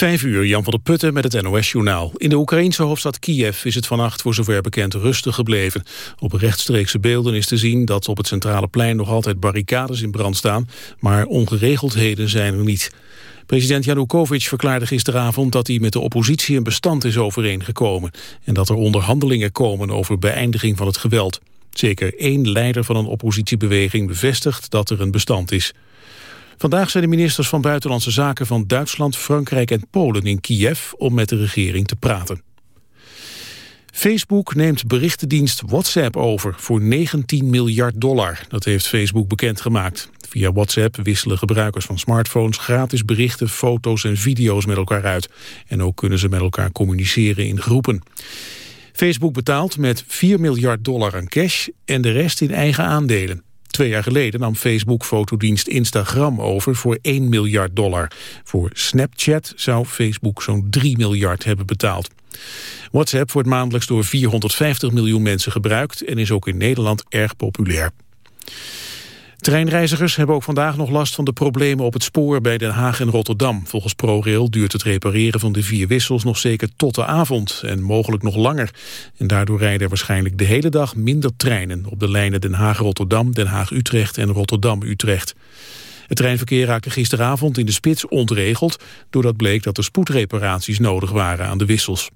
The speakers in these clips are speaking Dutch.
Vijf uur, Jan van der Putten met het NOS-journaal. In de Oekraïnse hoofdstad Kiev is het vannacht voor zover bekend rustig gebleven. Op rechtstreekse beelden is te zien dat op het centrale plein nog altijd barricades in brand staan, maar ongeregeldheden zijn er niet. President Janukovic verklaarde gisteravond dat hij met de oppositie een bestand is overeengekomen en dat er onderhandelingen komen over beëindiging van het geweld. Zeker één leider van een oppositiebeweging bevestigt dat er een bestand is. Vandaag zijn de ministers van Buitenlandse Zaken van Duitsland, Frankrijk en Polen in Kiev om met de regering te praten. Facebook neemt berichtendienst WhatsApp over voor 19 miljard dollar. Dat heeft Facebook bekendgemaakt. Via WhatsApp wisselen gebruikers van smartphones gratis berichten, foto's en video's met elkaar uit. En ook kunnen ze met elkaar communiceren in groepen. Facebook betaalt met 4 miljard dollar aan cash en de rest in eigen aandelen. Twee jaar geleden nam Facebook-fotodienst Instagram over voor 1 miljard dollar. Voor Snapchat zou Facebook zo'n 3 miljard hebben betaald. WhatsApp wordt maandelijks door 450 miljoen mensen gebruikt... en is ook in Nederland erg populair. Treinreizigers hebben ook vandaag nog last van de problemen op het spoor bij Den Haag en Rotterdam. Volgens ProRail duurt het repareren van de vier wissels nog zeker tot de avond en mogelijk nog langer. En daardoor rijden er waarschijnlijk de hele dag minder treinen op de lijnen Den Haag-Rotterdam, Den Haag-Utrecht en Rotterdam-Utrecht. Het treinverkeer raakte gisteravond in de spits ontregeld... doordat bleek dat er spoedreparaties nodig waren aan de wissels.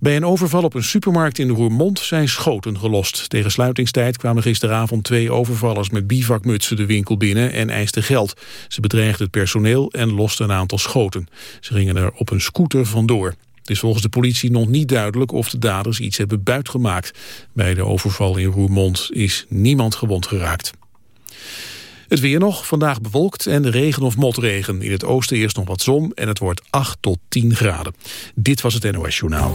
Bij een overval op een supermarkt in Roermond zijn schoten gelost. Tegen sluitingstijd kwamen gisteravond twee overvallers met bivakmutsen de winkel binnen en eisten geld. Ze bedreigden het personeel en losten een aantal schoten. Ze gingen er op een scooter vandoor. Het is volgens de politie nog niet duidelijk of de daders iets hebben buitgemaakt. Bij de overval in Roermond is niemand gewond geraakt. Het weer nog, vandaag bewolkt en regen of motregen. In het oosten eerst nog wat zon en het wordt 8 tot 10 graden. Dit was het NOS Journaal.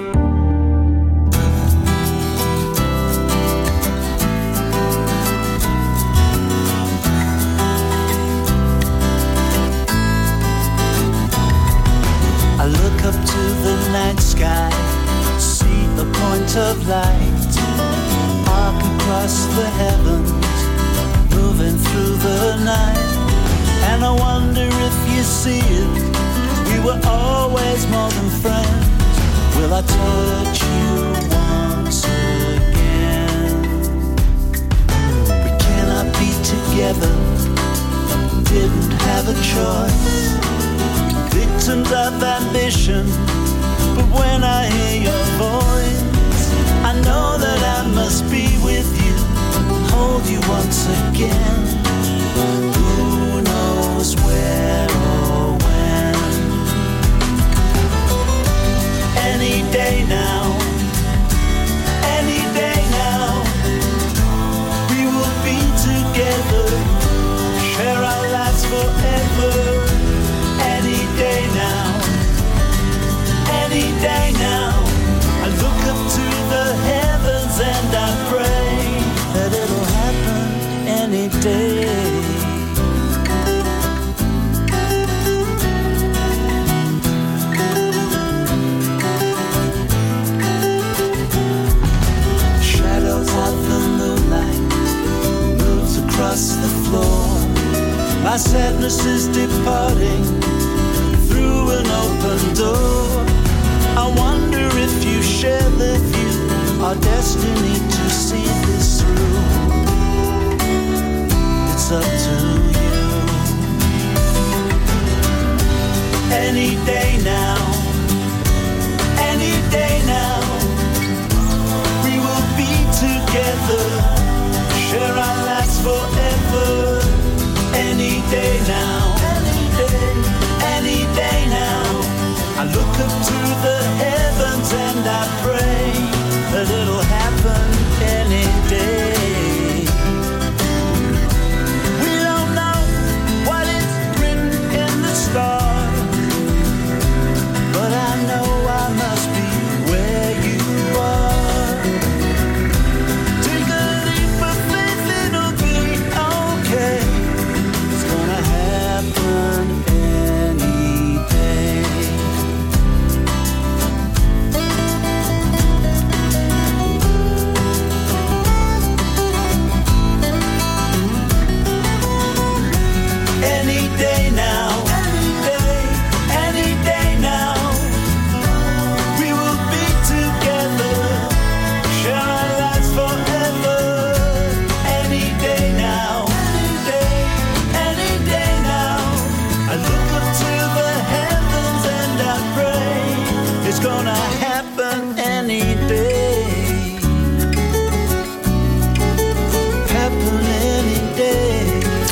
Choice. Victims of ambition. But when I hear your voice I know that I must be with you, hold you once again. Sadness is departing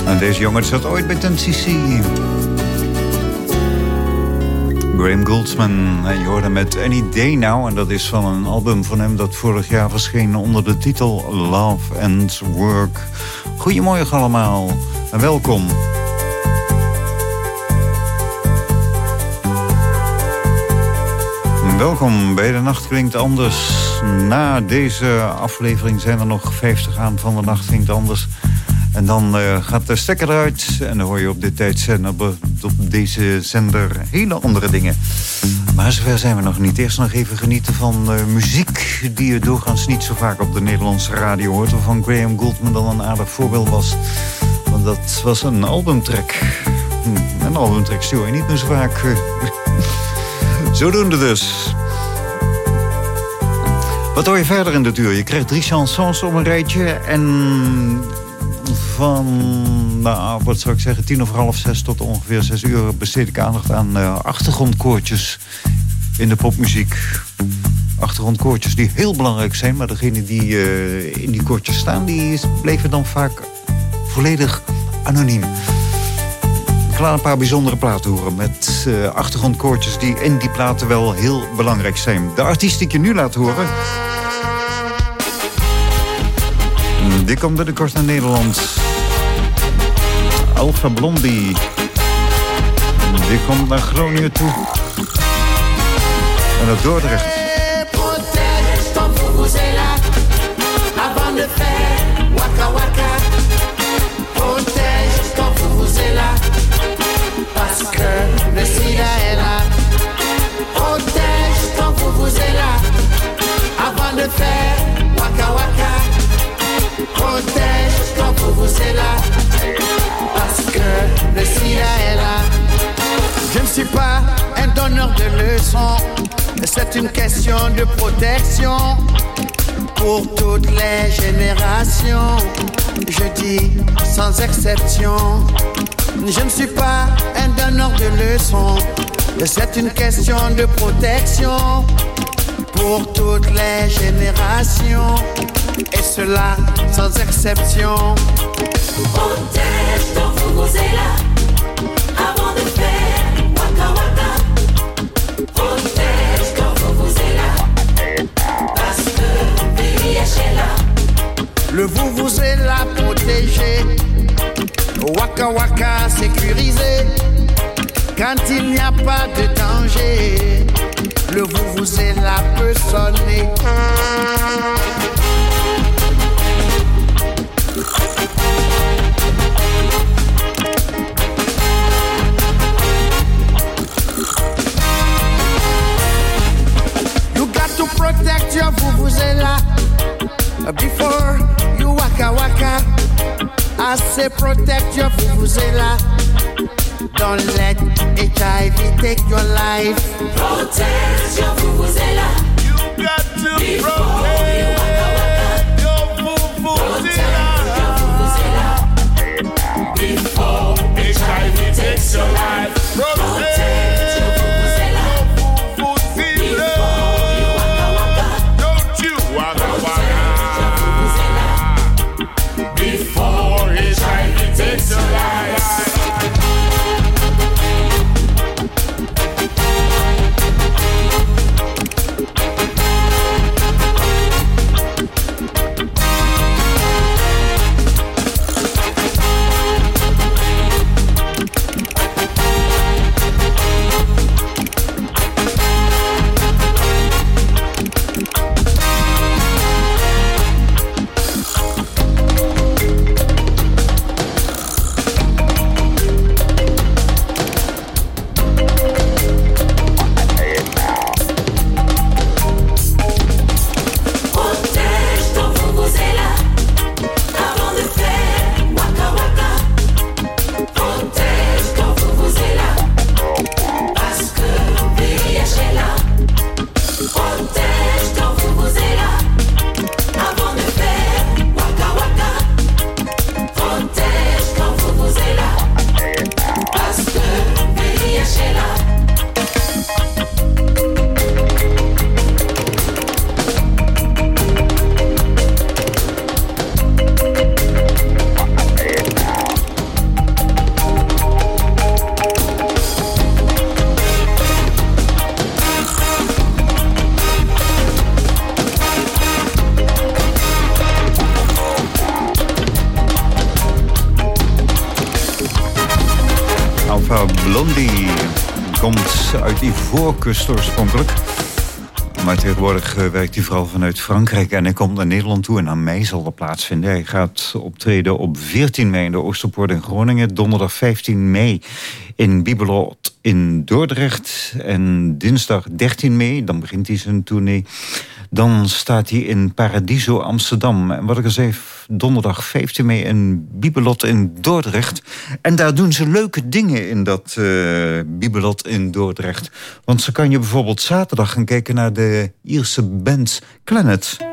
En deze jongen zat ooit bij Ten CC. Graham Goldsman. Je hoorde met Any Day Now. En dat is van een album van hem dat vorig jaar verscheen onder de titel Love and Work. Goedemorgen allemaal en welkom. Welkom bij De Nacht Klinkt Anders. Na deze aflevering zijn er nog 50 aan van De Nacht Klinkt Anders. En dan uh, gaat de stekker eruit en dan hoor je op dit tijdzender, op deze zender hele andere dingen. Maar zover zijn we nog niet. Eerst nog even genieten van uh, muziek die je doorgaans niet zo vaak op de Nederlandse radio hoort. Waarvan Graham Goldman dan een aardig voorbeeld was. Want dat was een albumtrack. Hm, een albumtrack stuur je niet meer zo vaak. Zodoende dus. Wat hoor je verder in de uur? Je krijgt drie chansons op een rijtje. En van, nou, wat zou ik zeggen, tien of half zes tot ongeveer zes uur besteed ik aandacht aan uh, achtergrondkoortjes in de popmuziek. Achtergrondkoortjes die heel belangrijk zijn, maar degene die uh, in die koortjes staan, die bleven dan vaak volledig anoniem. Ik laat een paar bijzondere platen horen met uh, achtergrondkoortjes die in die platen wel heel belangrijk zijn. De artiest die ik je nu laat horen... Die komt binnenkort naar Nederland. Alpha Blondie. Die komt naar Groningen toe. En naar Dordrecht. De protection pour toutes les générations. Je dis sans exception. Je ne suis pas un donneur de leçons. C'est une question de protection pour toutes les générations. Et cela sans exception. Protège ton Fuguzela avant Le vous vous est là protégé. Waka Waka sécurisé. Quand il n'y a pas de danger, le vous vous est là peut sonner. You got to protect your vuvuzela before you waka waka. I say protect your vuvuzela. Don't let HIV take your life. Protège your Fuguzela You got to before you Waka Waka. protect your Protège your vuvuzela Fuguzela before HIV takes your life. for his life, he takes a life. Ivoorkust oorspronkelijk. Maar tegenwoordig eh, werkt hij vooral vanuit Frankrijk en hij komt naar Nederland toe. En aan mij zal er plaatsvinden. Hij gaat optreden op 14 mei in de Oosterpoort in Groningen. Donderdag 15 mei in Bibelot in Dordrecht. En dinsdag 13 mei, dan begint hij zijn tournee dan staat hij in Paradiso Amsterdam. En wat ik al zei, donderdag 15 mei in Bibelot in Dordrecht. En daar doen ze leuke dingen in dat uh, Bibelot in Dordrecht. Want ze kan je bijvoorbeeld zaterdag gaan kijken naar de Ierse band Planet.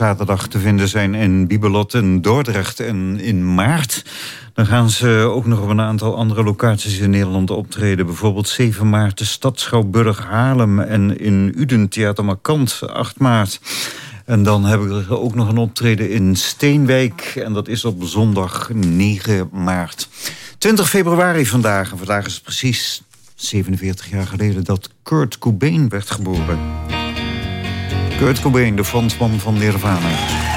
Zaterdag te vinden zijn in Bibelot in Dordrecht en in maart. Dan gaan ze ook nog op een aantal andere locaties in Nederland optreden. Bijvoorbeeld 7 maart de Stad Schouwburg Haarlem en in Uden Theater Markant 8 maart. En dan hebben we ook nog een optreden in Steenwijk. En dat is op zondag 9 maart. 20 februari vandaag. En vandaag is het precies 47 jaar geleden dat Kurt Cobain werd geboren. Kurt Cobain, de frontman van Nirvana.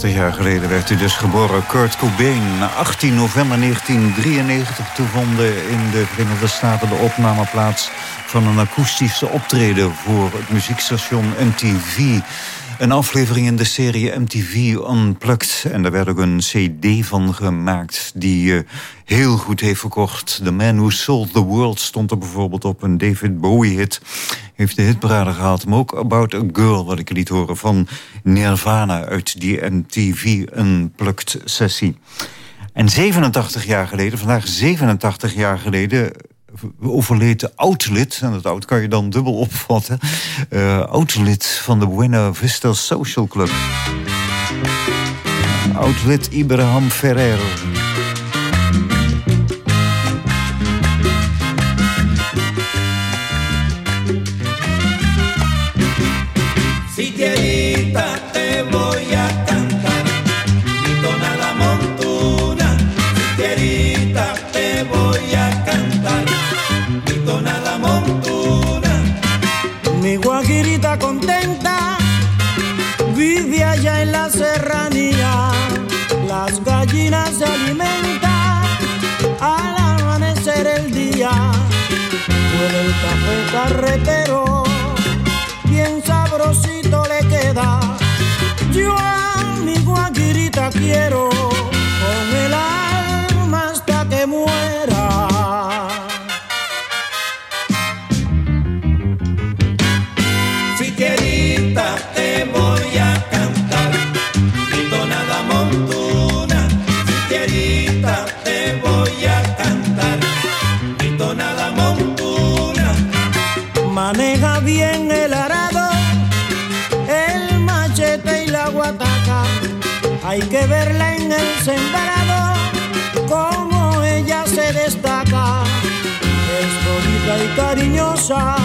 47 jaar geleden werd hij dus geboren. Kurt Cobain, 18 november 1993 toevonden in de Verenigde Staten de opname plaats van een akoestische optreden voor het muziekstation MTV. Een aflevering in de serie MTV Unplugged. En daar werd ook een cd van gemaakt die uh, heel goed heeft verkocht. The Man Who Sold the World stond er bijvoorbeeld op. Een David Bowie hit heeft de hitparade gehaald. Maar ook About a Girl, wat ik liet horen van Nirvana... uit die MTV Unplugged sessie. En 87 jaar geleden, vandaag 87 jaar geleden overleed de oud-lid, en dat oud kan je dan dubbel opvatten... Uh, oud-lid van de Buena Vista Social Club. Oud-lid Ibrahim Ferrer. Huele el café carretero, bien sabrosito le queda. Yo a mi guajirita quiero shine.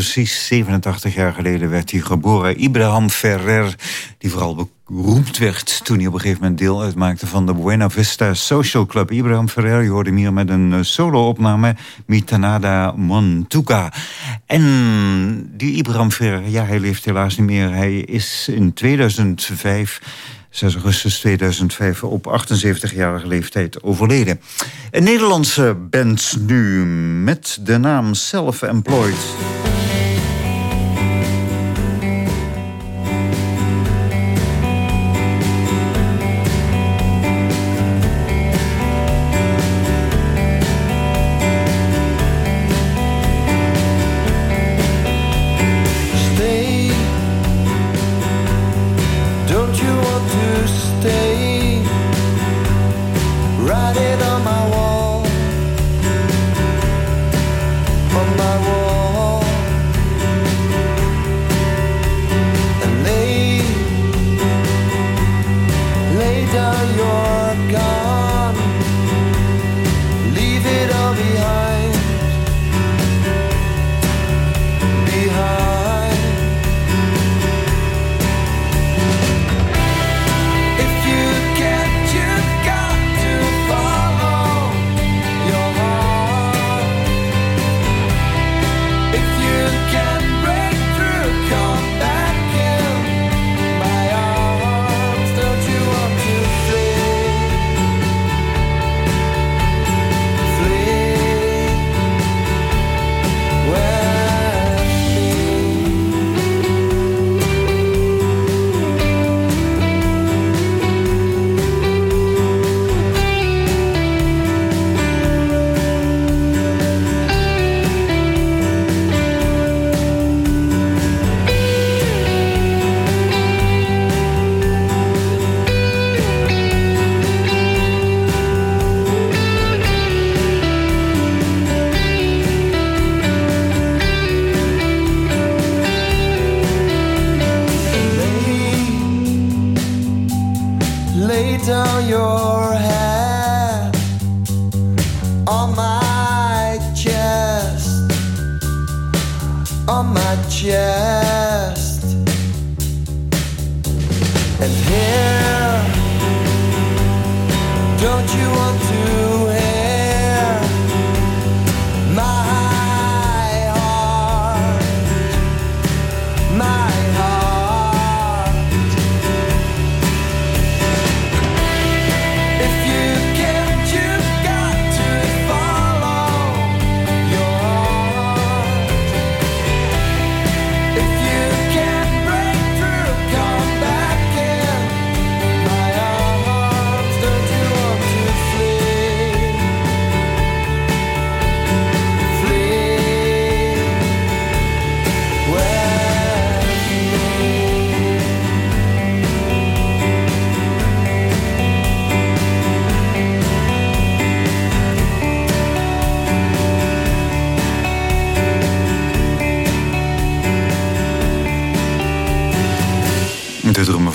Precies 87 jaar geleden werd hij geboren. Ibrahim Ferrer, die vooral beroemd werd... toen hij op een gegeven moment deel uitmaakte van de Buena Vista Social Club. Ibrahim Ferrer, je hoorde hem hier met een eh, solo-opname... Mitanada Montuka. En die Ibrahim Ferrer, ja, hij leeft helaas niet meer. Hij is in 2005 6 augustus 2005 op 78-jarige leeftijd overleden. Een Nederlandse band nu met de naam Lay down your head on my chest, on my chest, and here. Don't you want to?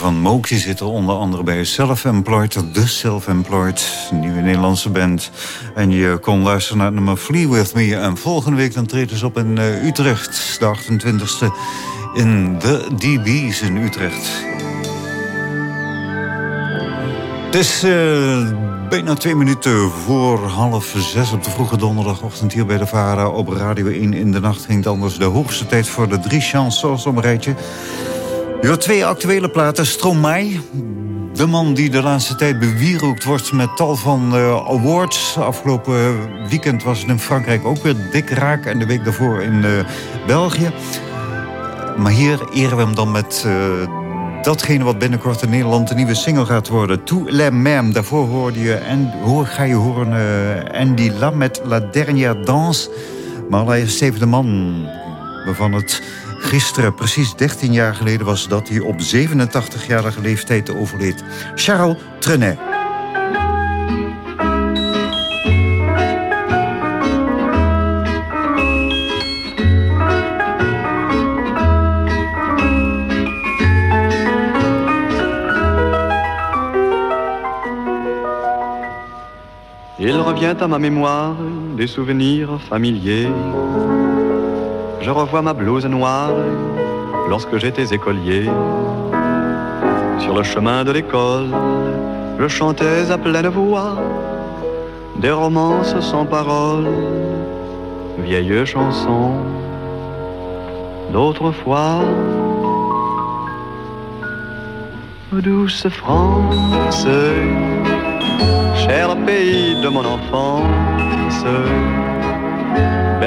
Self-Employed. Die zitten onder andere bij Self-Employed, The Self-Employed, nieuwe Nederlandse band. En je kon luisteren naar nummer Flee With Me. En volgende week dan treden ze op in uh, Utrecht, de 28e, in The DB's in Utrecht. Het is uh, bijna twee minuten voor half zes op de vroege donderdagochtend hier bij de VARA op Radio 1. In de nacht ging het anders de hoogste tijd voor de drie chansons op een rijtje. Je twee actuele platen. Stromae, de man die de laatste tijd bewierookt wordt met tal van uh, awards. Afgelopen weekend was het in Frankrijk ook weer dik raak. En de week daarvoor in uh, België. Maar hier eren we hem dan met uh, datgene wat binnenkort in Nederland een nieuwe single gaat worden. Tout les mêmes. Daarvoor hoorde je, en hoor, ga je horen Andy Lam met La Dernière Danse. Maar hij is de man waarvan het Gisteren, precies 13 jaar geleden, was dat hij op 87-jarige leeftijd overleed. Charles Trenet. Il revient à ma mémoire des souvenirs familiers je revois ma blouse noire lorsque j'étais écolier. Sur le chemin de l'école, je chantais à pleine voix des romances sans paroles, vieilles chansons d'autrefois. Douce France, cher pays de mon enfance,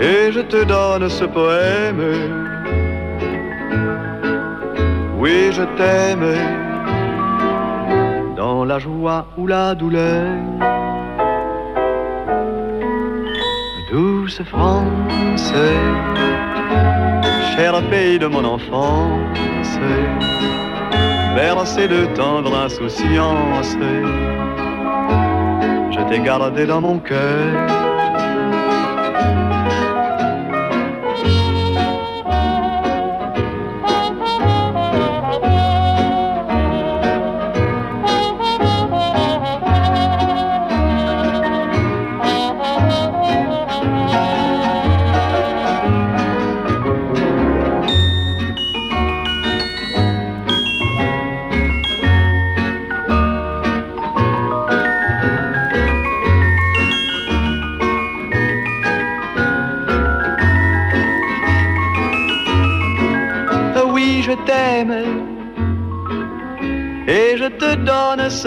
et je te donne ce poème. Oui, je t'aime dans la joie ou la douleur. Douce France, cher pays de mon enfance, bercé de tendre insouciance, je t'ai gardé dans mon cœur.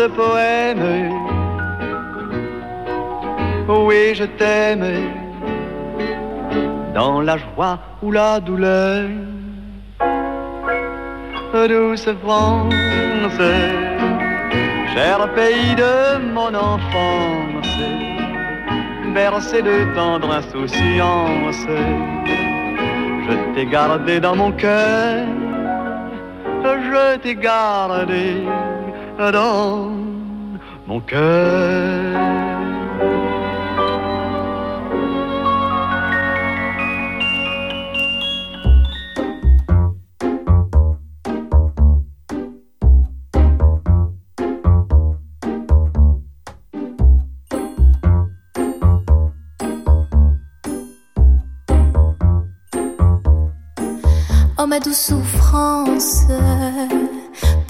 Poème. Oui, je t'aime dans la joie ou la douleur. Douce France, cher pays de mon enfance, bercé de tendre insouciance, je t'ai gardé dans mon cœur, je t'ai gardé dans mon cœur. Oh ma douce souffrance,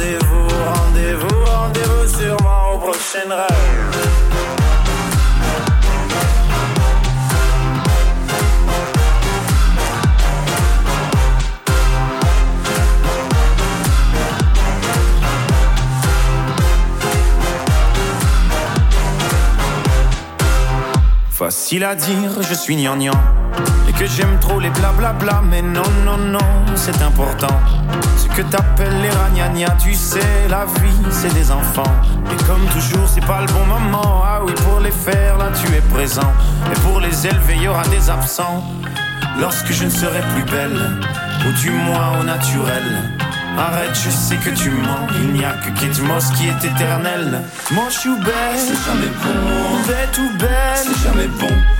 Rendez-vous, rendez-vous, rendez-vous sûrement au prochain rêve. Facile à dire, je suis gnangnan que j'aime trop les blablabla Mais non, non, non, c'est important Ce que t'appelles les ragnagnas Tu sais, la vie, c'est des enfants Et comme toujours, c'est pas le bon moment Ah oui, pour les faire, là, tu es présent Et pour les élever, y aura des absents Lorsque je ne serai plus belle Ou du moins au naturel Arrête, je sais que tu mens. Il n'y a que Kate Moss qui est éternel. Moche ou belle, c'est jamais bon. Bête ou belle, c'est jamais bon.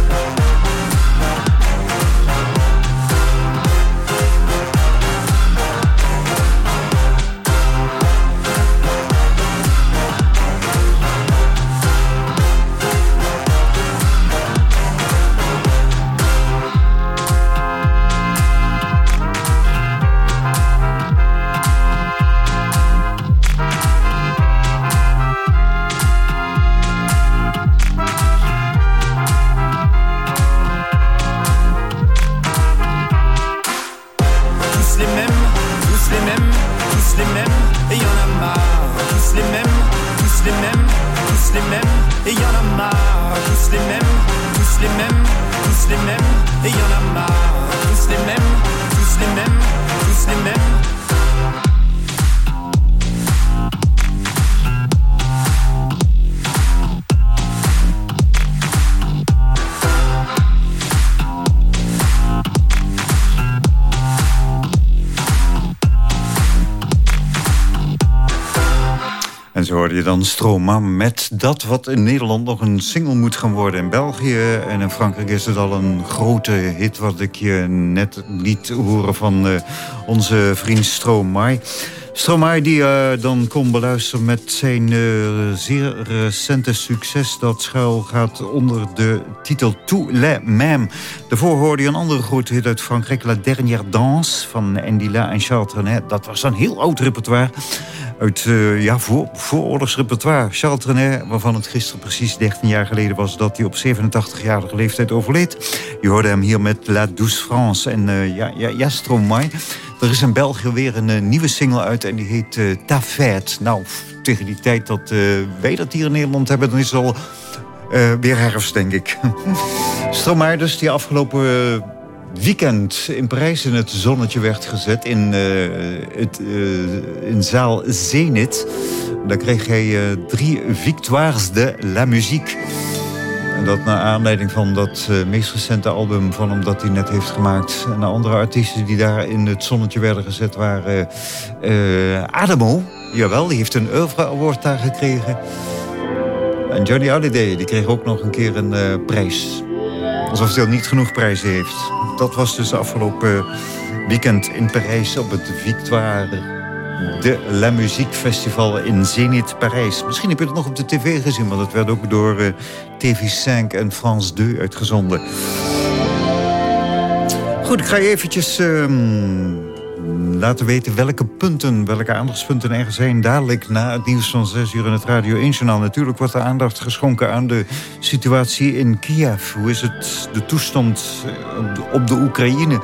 Je dan Stroma met dat wat in Nederland nog een single moet gaan worden in België. En in Frankrijk is het al een grote hit wat ik je net liet horen van eh, onze vriend Stromae. Stromae die eh, dan kon beluisteren met zijn eh, zeer recente succes... dat schuil gaat onder de titel Tous les mêmes. Daarvoor hoorde je een andere grote hit uit Frankrijk... La Dernière Danse van Endila en Charles Trenet. Dat was een heel oud repertoire uit uh, ja, voor, vooroorlogsrepertoire. Charles Trenet, waarvan het gisteren precies 13 jaar geleden was... dat hij op 87-jarige leeftijd overleed. Je hoorde hem hier met La Douce France en uh, ja, ja, ja, Stromae. Er is in België weer een uh, nieuwe single uit en die heet uh. Nou, tegen die tijd dat wij dat hier in Nederland hebben... dan is het al weer herfst, denk ik. Stromae dus, die afgelopen weekend in Parijs in het zonnetje werd gezet in, uh, het, uh, in zaal Zenit. Daar kreeg hij uh, drie victoires de la musique. En dat naar aanleiding van dat meest recente album van hem dat hij net heeft gemaakt. En de andere artiesten die daar in het zonnetje werden gezet waren... Adamo, jawel, die heeft een oeuvre award daar gekregen. En Johnny Hallyday, die kreeg ook nog een keer een prijs. Alsof hij niet genoeg prijzen heeft. Dat was dus afgelopen weekend in Parijs op het Victoire de La Musique Festival in Zenit Parijs. Misschien heb je het nog op de tv gezien, want het werd ook door uh, TV5 en France 2 uitgezonden. Goed, ik ga je eventjes ehm, laten weten welke punten, welke aandachtspunten er zijn. Dadelijk na het nieuws van 6 uur in het Radio 1 Journaal. Natuurlijk wordt er aandacht geschonken aan de situatie in Kiev. Hoe is het, de toestand eh, op de Oekraïne?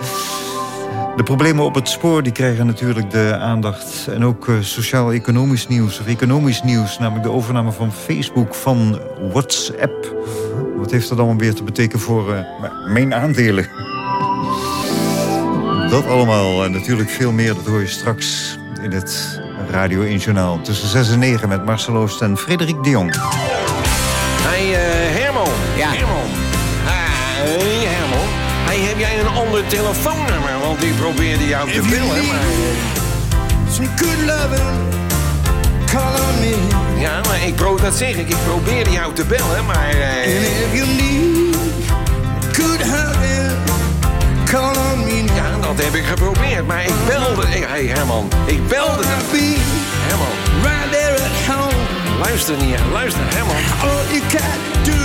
De problemen op het spoor die krijgen natuurlijk de aandacht. En ook eh, sociaal-economisch nieuws of economisch nieuws. Namelijk de overname van Facebook van WhatsApp. Wat heeft dat allemaal weer te betekenen voor uh, mijn aandelen? Dat allemaal en natuurlijk veel meer, dat hoor je straks in het Radio 1 Journaal. Tussen 6 en 9 met Marcel Oost en Frederik de Jong. Hey uh, Herman. Ja. Herman. Hey Herman. Hey, heb jij een ander telefoonnummer? Want die probeerde jou te bellen, maar... Some good loving, call on me. Ja, maar ik pro dat zeg ik. Ik probeerde jou te bellen, maar... Uh... And if you need good hugging, call on dat heb ik geprobeerd, maar ik belde... Hé, hey, Herman, ik belde... Herman. Right there at home. Luister niet, luister, Herman. All you to do,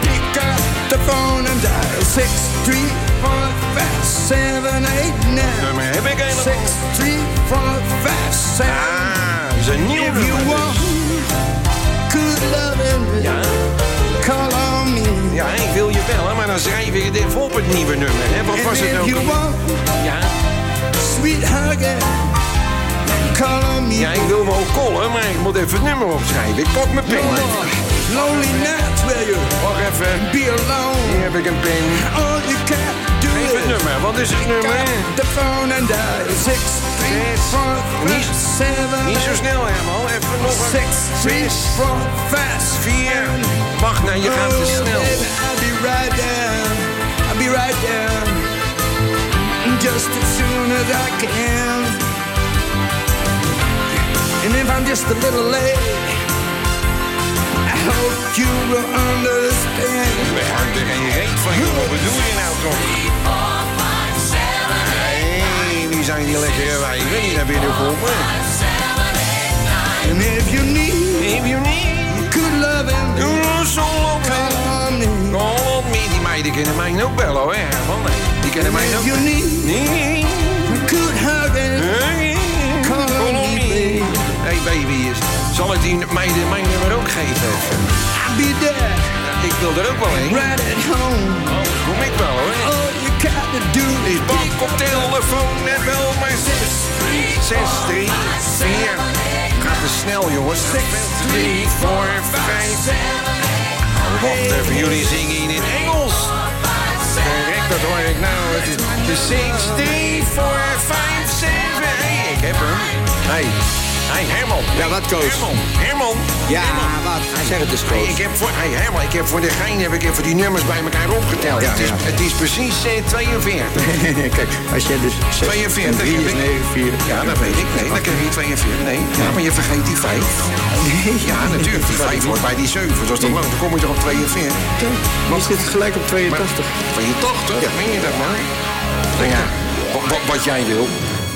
pick up the phone and dial 6, 3, 4, 5, 7, 8, 9. Nummer heb ik helemaal. 6, 3, 4, 5, 7. Ah, dat is een nieuw If nummer you want good loving, Ja. call on me. Ja, ik wil je bellen, dan schrijf ik het even op het nieuwe nummer. Hè? Wat was het ook? Ja. sweet me. ja, ik wil me ook callen, maar ik moet even het nummer opschrijven. Ik pak mijn pen. Lonely nights where you Wacht even. be alone. Hier heb ik een pen. All you can het nummer. Wat is het nummer? the phone and dial 6, 3, 4, 5, Niet- 7, Niet zo snel, Herman. Even nog een... 6, 3, 4, 5, 4. Wacht, nou, je gaat te snel. Baby, I'll be right there. I'll be right there. Just as soon as I can. And if I'm just a little late, hope you will understand. We houden er geen reet van, joh. Wat bedoel je nou toch? Hey, wie zijn die lekkere wijven die naar binnen komen? And if you need If you need... good loving, Doe zo op call on. Die meiden kennen mij ook bellen, hoor. Nee, die kennen mij And ook if you need Nee. good Baby, zal ik die meiden mijn nummer ook geven? I'll be there Ik wil er ook wel heen. right at home. Anders kom ik wel hoor. All you got to do Die bank op telefoon en wel maar 6, 6, 3, 4. Gaat te snel jongens. 6, 3, 4, 5. Wacht even, jullie zingen in Engels. Correct, dat hoor ik nou. Het is de 6, 3, 4, 5, 7. Hey, ik heb hem. Hey, hey Herman. Ja, wat, Koos? Herman, Herman. Ja, Herman. wat? Zeg het Hey, Koos. ik heb voor, hey Herman, ik heb voor de gein heb ik even die nummers bij elkaar opgeteld. Ja, het, is, ja. het is precies eh, 42. Kijk, als jij dus 6 42 en 3 heb is ik. 9, 4. Ja, dat weet ik. Nee, dan krijg je 42. Nee, ja, maar je vergeet die 5. Ja, natuurlijk. Die 5 hoort bij die 7. Dat is toch lang? Dan kom je toch op 42. Die zit gelijk op 82. Van je 80? Ja. Meen je dat, man? Ja. Wat, wat, wat jij wil.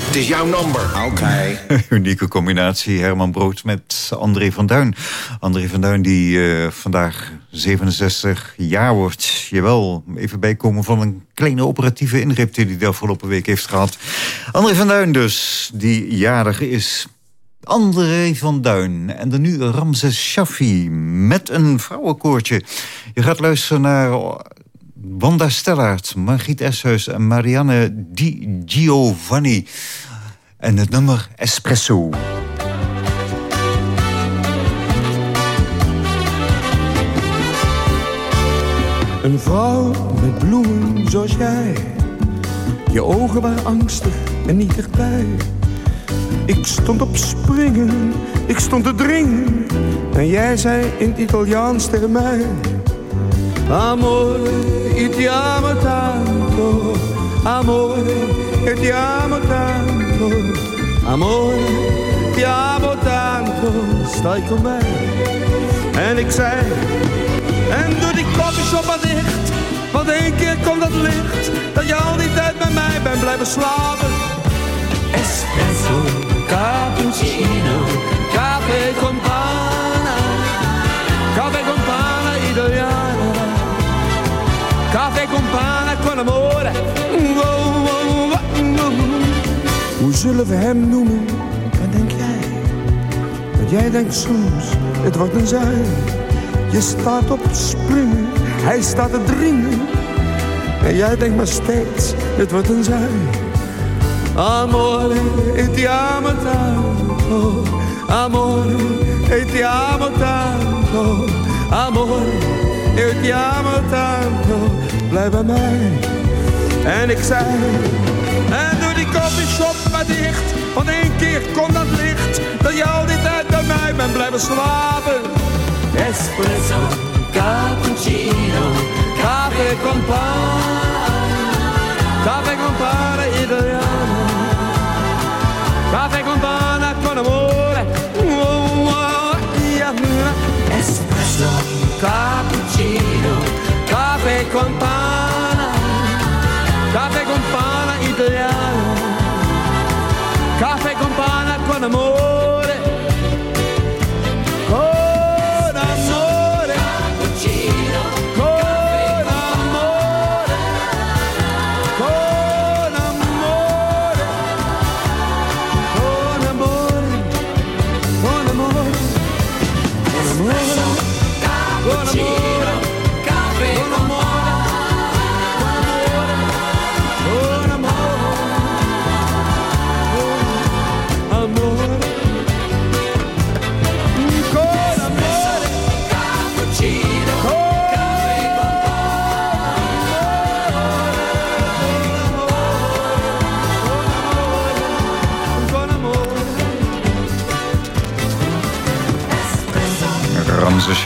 Het is jouw nummer. Oké. Unieke combinatie Herman Brood met André van Duin. André van Duin die eh, vandaag 67 jaar wordt. Jawel, even bijkomen van een kleine operatieve ingreep... die hij de afgelopen week heeft gehad. André van Duin dus, die jarig is... André van Duin en dan nu Ramses Shaffi met een vrouwenkoortje. Je gaat luisteren naar Wanda Stellaert, Margriet Eshuis en Marianne Di Giovanni. En het nummer Espresso. Een vrouw met bloemen zoals jij. Je ogen waren angstig en niet dichtbij. Ik stond op springen, ik stond te dringen. En jij zei in het Italiaans tegen mij. Amore, ti amo tanto. Amore, ti amo tanto. Amore, ti amo tanto. Sta con mij. En ik zei, en doe die koffieshop maar dicht. Want één keer komt dat licht. Dat je al die tijd bij mij bent blijven slapen. Espresso, cappuccino, zullen we hem noemen? Wat denk jij? Want jij denkt soms, het wordt een zij. Je staat op springen, hij staat te dringen. En jij denkt maar steeds, het wordt een zij. Amore, e ti amo tanto. Amore, e ti amo tanto. Amore, e ti amo tanto. Blijf bij mij. En ik zei, en doe die coffeeshop. Want één keer komt dat licht, dat je al die tijd bij mij bent blijven slapen. Espresso, cappuccino, caffè con pane, caffè con pane italiano, caffè con con amore. Oh, yeah. Espresso, cappuccino, caffè con pane, caffè con italiano, caffè con pane con amore.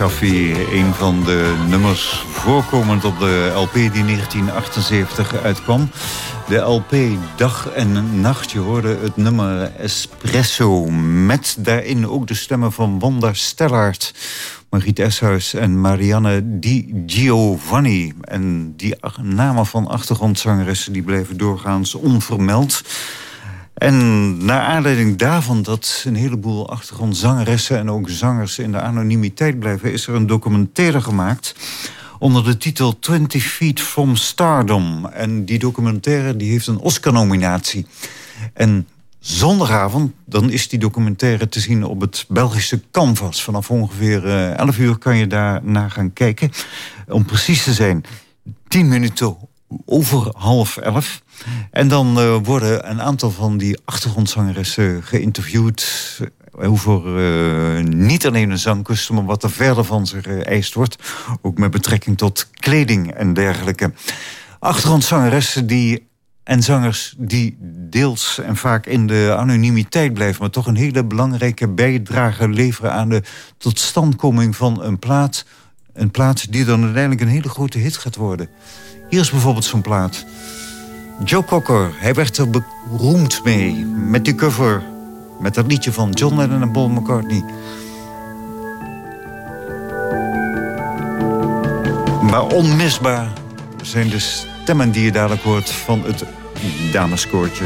Een van de nummers voorkomend op de LP die 1978 uitkwam. De LP Dag en Nacht, je hoorde het nummer Espresso... met daarin ook de stemmen van Wanda Stellaert... Margriet Eshuis en Marianne Di Giovanni. En die namen van achtergrondzangeressen die bleven doorgaans onvermeld... En naar aanleiding daarvan dat een heleboel achtergrondzangeressen... en ook zangers in de anonimiteit blijven... is er een documentaire gemaakt onder de titel 20 Feet from Stardom. En die documentaire die heeft een Oscar-nominatie. En zondagavond dan is die documentaire te zien op het Belgische Canvas. Vanaf ongeveer eh, 11 uur kan je daar naar gaan kijken. Om precies te zijn, 10 minuten over half elf. En dan eh, worden een aantal van die achtergrondzangeressen geïnterviewd... over eh, niet alleen een zangkostuum, maar wat er verder van zich geëist wordt. Ook met betrekking tot kleding en dergelijke. Achtergrondzangeressen die, en zangers die deels en vaak in de anonimiteit blijven... maar toch een hele belangrijke bijdrage leveren aan de totstandkoming van een plaat... een plaat die dan uiteindelijk een hele grote hit gaat worden. Hier is bijvoorbeeld zo'n plaat... Joe Cocker, hij werd er beroemd mee. Met die cover, met dat liedje van John Lennon en Paul McCartney. Maar onmisbaar zijn de stemmen die je dadelijk hoort van het dameskoortje.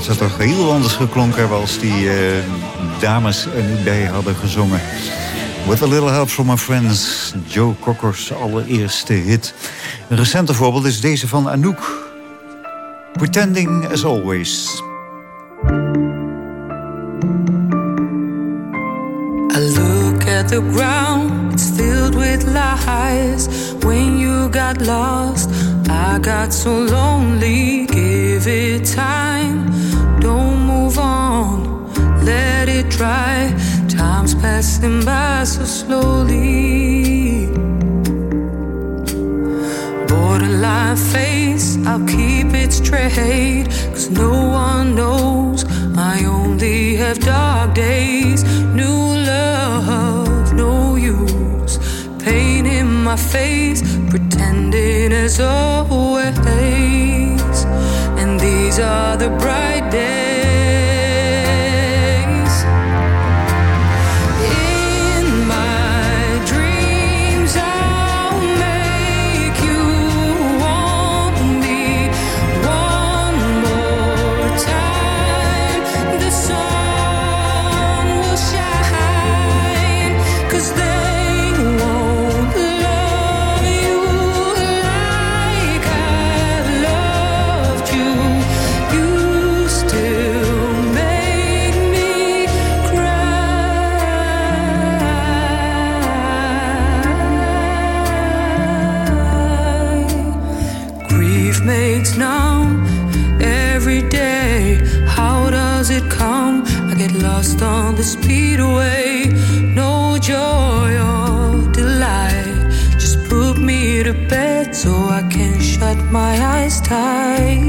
plaats zou toch heel anders geklonken als die eh, dames er niet bij hadden gezongen. With a little help from my friends. Joe Cocker's allereerste hit. Een recente voorbeeld is deze van Anouk. Pretending as always. I look at the ground, it's filled with lies. When you got lost, I got so lonely. Give it dry. Time's passing by so slowly. Borderline face, I'll keep it straight. Cause no one knows, I only have dark days. New love, no use. Pain in my face, pretending as always. And these are the bright my eyes tight.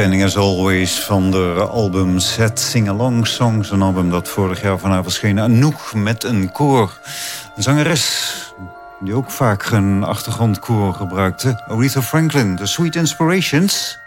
Pretending as Always van de album Set Sing Along Songs. Een album dat vorig jaar vanavond verscheen. Anouk met een koor. Een zangeres die ook vaak een achtergrondkoor gebruikte. Aretha Franklin, The Sweet Inspirations.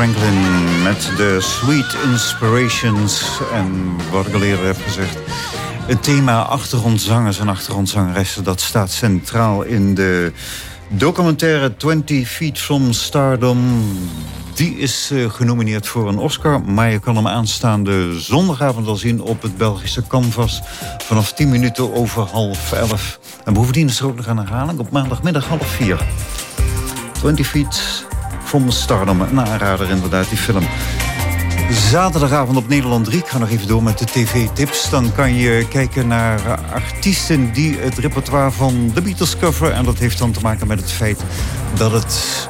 Franklin met de Sweet Inspirations. En wat ik al eerder heb gezegd... het thema achtergrondzangers en achtergrondzangeressen... dat staat centraal in de documentaire 20 Feet from Stardom... Die is uh, genomineerd voor een Oscar, maar je kan hem aanstaande zondagavond al zien op het Belgische Canvas vanaf 10 minuten over half 11. En bovendien is er ook nog een herhaling op maandagmiddag half 4. 20 Feet from Stardom, een aanrader inderdaad, die film. Zaterdagavond op Nederland 3. Ik ga nog even door met de tv-tips. Dan kan je kijken naar artiesten die het repertoire van de Beatles coveren. En dat heeft dan te maken met het feit dat het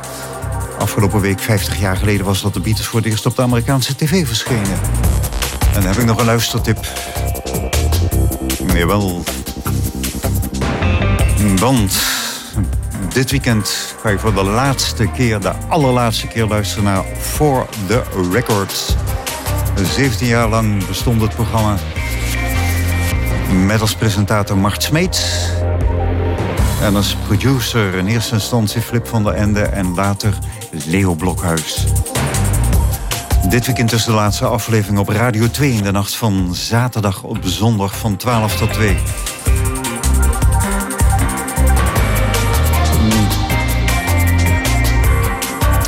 Afgelopen week, 50 jaar geleden, was dat de Beatles voor het eerst op de Amerikaanse tv verschenen. En dan heb ik nog een luistertip. Jawel. Want dit weekend ga ik voor de laatste keer, de allerlaatste keer luisteren naar For The Records. 17 jaar lang bestond het programma met als presentator Mart Smeets. En als producer in eerste instantie Flip van der Ende en later Leo Blokhuis. Dit weekend tussen de laatste aflevering op Radio 2 in de nacht van zaterdag op zondag van 12 tot 2.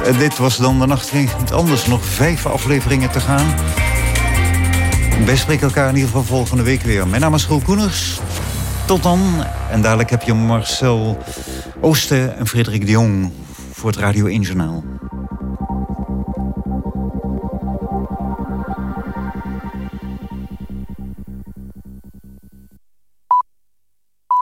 En dit was dan de nacht niet anders. Nog vijf afleveringen te gaan. Wij spreken elkaar in ieder geval volgende week weer. Mijn naam is Roel Koeners. Tot dan. En dadelijk heb je Marcel Oosten en Frederik de Jong voor het Radio 1 Journaal.